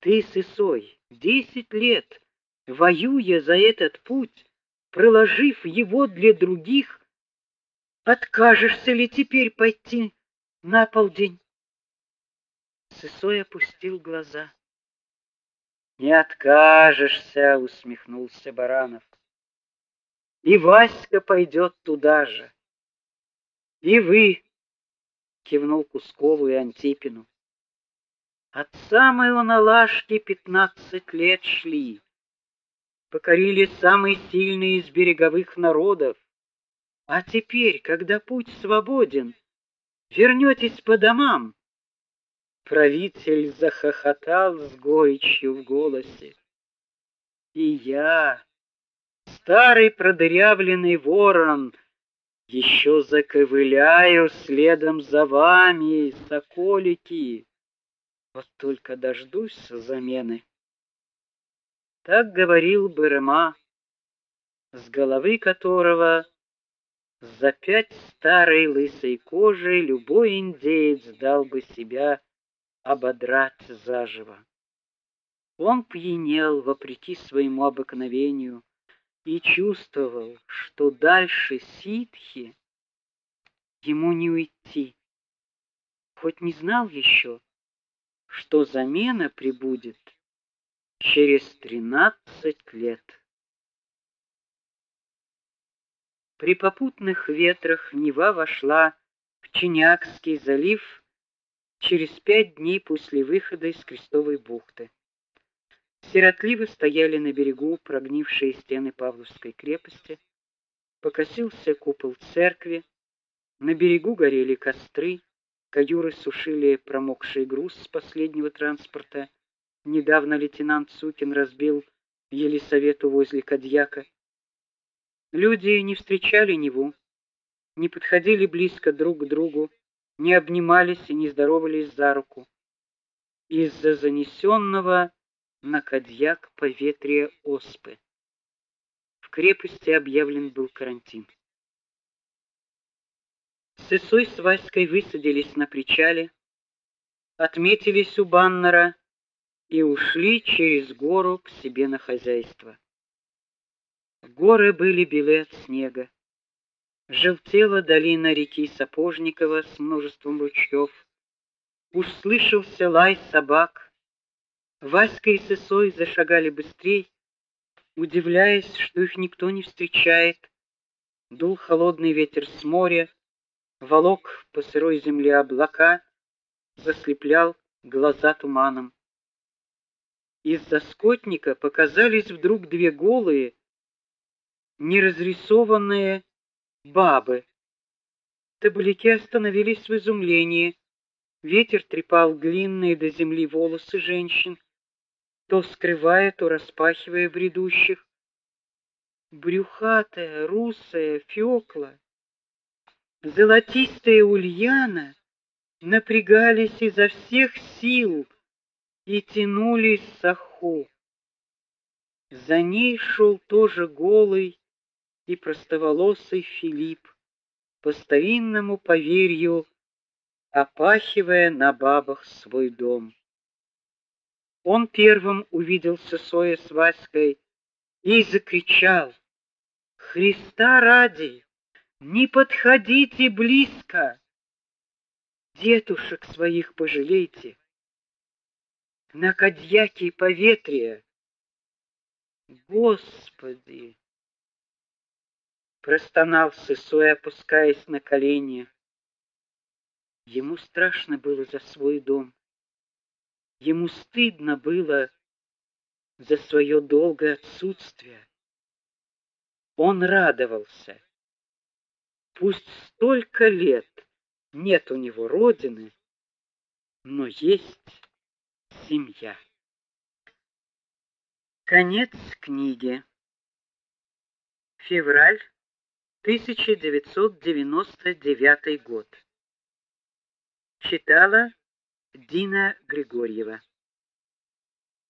Ты, Сысой, десять лет воюя за этот путь, проложив его для других, откажешься ли теперь пойти на полдень? Сысой опустил глаза. Не откажешься, усмехнулся Баранов. И Васька пойдет туда же. И вы, кивнул Кускову и Антипину. От самой Оналашки пятнадцать лет шли. Покорили самые сильные из береговых народов. А теперь, когда путь свободен, вернетесь по домам. Правитель захохотал с горечью в голосе. И я, старый продырявленный ворон, еще заковыляю следом за вами, соколики. Вот только дождусь замены. Так говорил Бырма, с головы которого за пять старой лысой кожи любой индеец дал бы себя ободрать заживо. Он пьянел вопреки своему обыкновению, и чувствовал, что дальше ситхи ему не уйти. Хоть не знал еще, что замена прибудет через тринадцать лет. При попутных ветрах Нева вошла в Чинякский залив через пять дней после выхода из Крестовой бухты. Сиротливо стояли на берегу прогнившие стены Павловской крепости, покосился купол церкви, на берегу горели костры, каюры сушили промокший груз с последнего транспорта. Недавно лейтенант Сукин разбил Елисавету возле Кадьяка. Люди не встречали Неву, не подходили близко друг к другу, не обнимались и не здоровались за руку. Из-за занесенного на Кадьяк поветрия оспы. В крепости объявлен был карантин. Сысой с Васькой высадились на причале, отметились у баннера и ушли через гору к себе на хозяйство. Горы были белы от снега. Желтела долина реки Сапожникова с множеством ручьев. Уж слышался лай собак, Васька и Сысой зашагали быстрей, удивляясь, что их никто не встречает. Дул холодный ветер с моря, волок по сырой земле облака, заслеплял глаза туманом. Из-за скотника показались вдруг две голые, неразрисованные бабы. Табуляки остановились в изумлении. Ветер трепал длинные до земли волосы женщин то скрывая, то распахивая бредущих. Брюхатая, русая Фёкла, золотистая Ульяна напрягались изо всех сил и тянулись с оху. За ней шел тоже голый и простоволосый Филипп, по старинному поверью опахивая на бабах свой дом. Он первым увидел Сысоя с Васькой и закричал: "Христа ради, не подходите близко! Детушек своих пожалейте! На кадьяке поветрие! Господи!" простонал Сысой, опускаясь на колени. Ему страшно было за свой дом. Ему стыдно было за свое долгое отсутствие. Он радовался. Пусть столько лет нет у него родины, но есть семья. Конец книги. Февраль 1999 год. Читала Дина Григорьева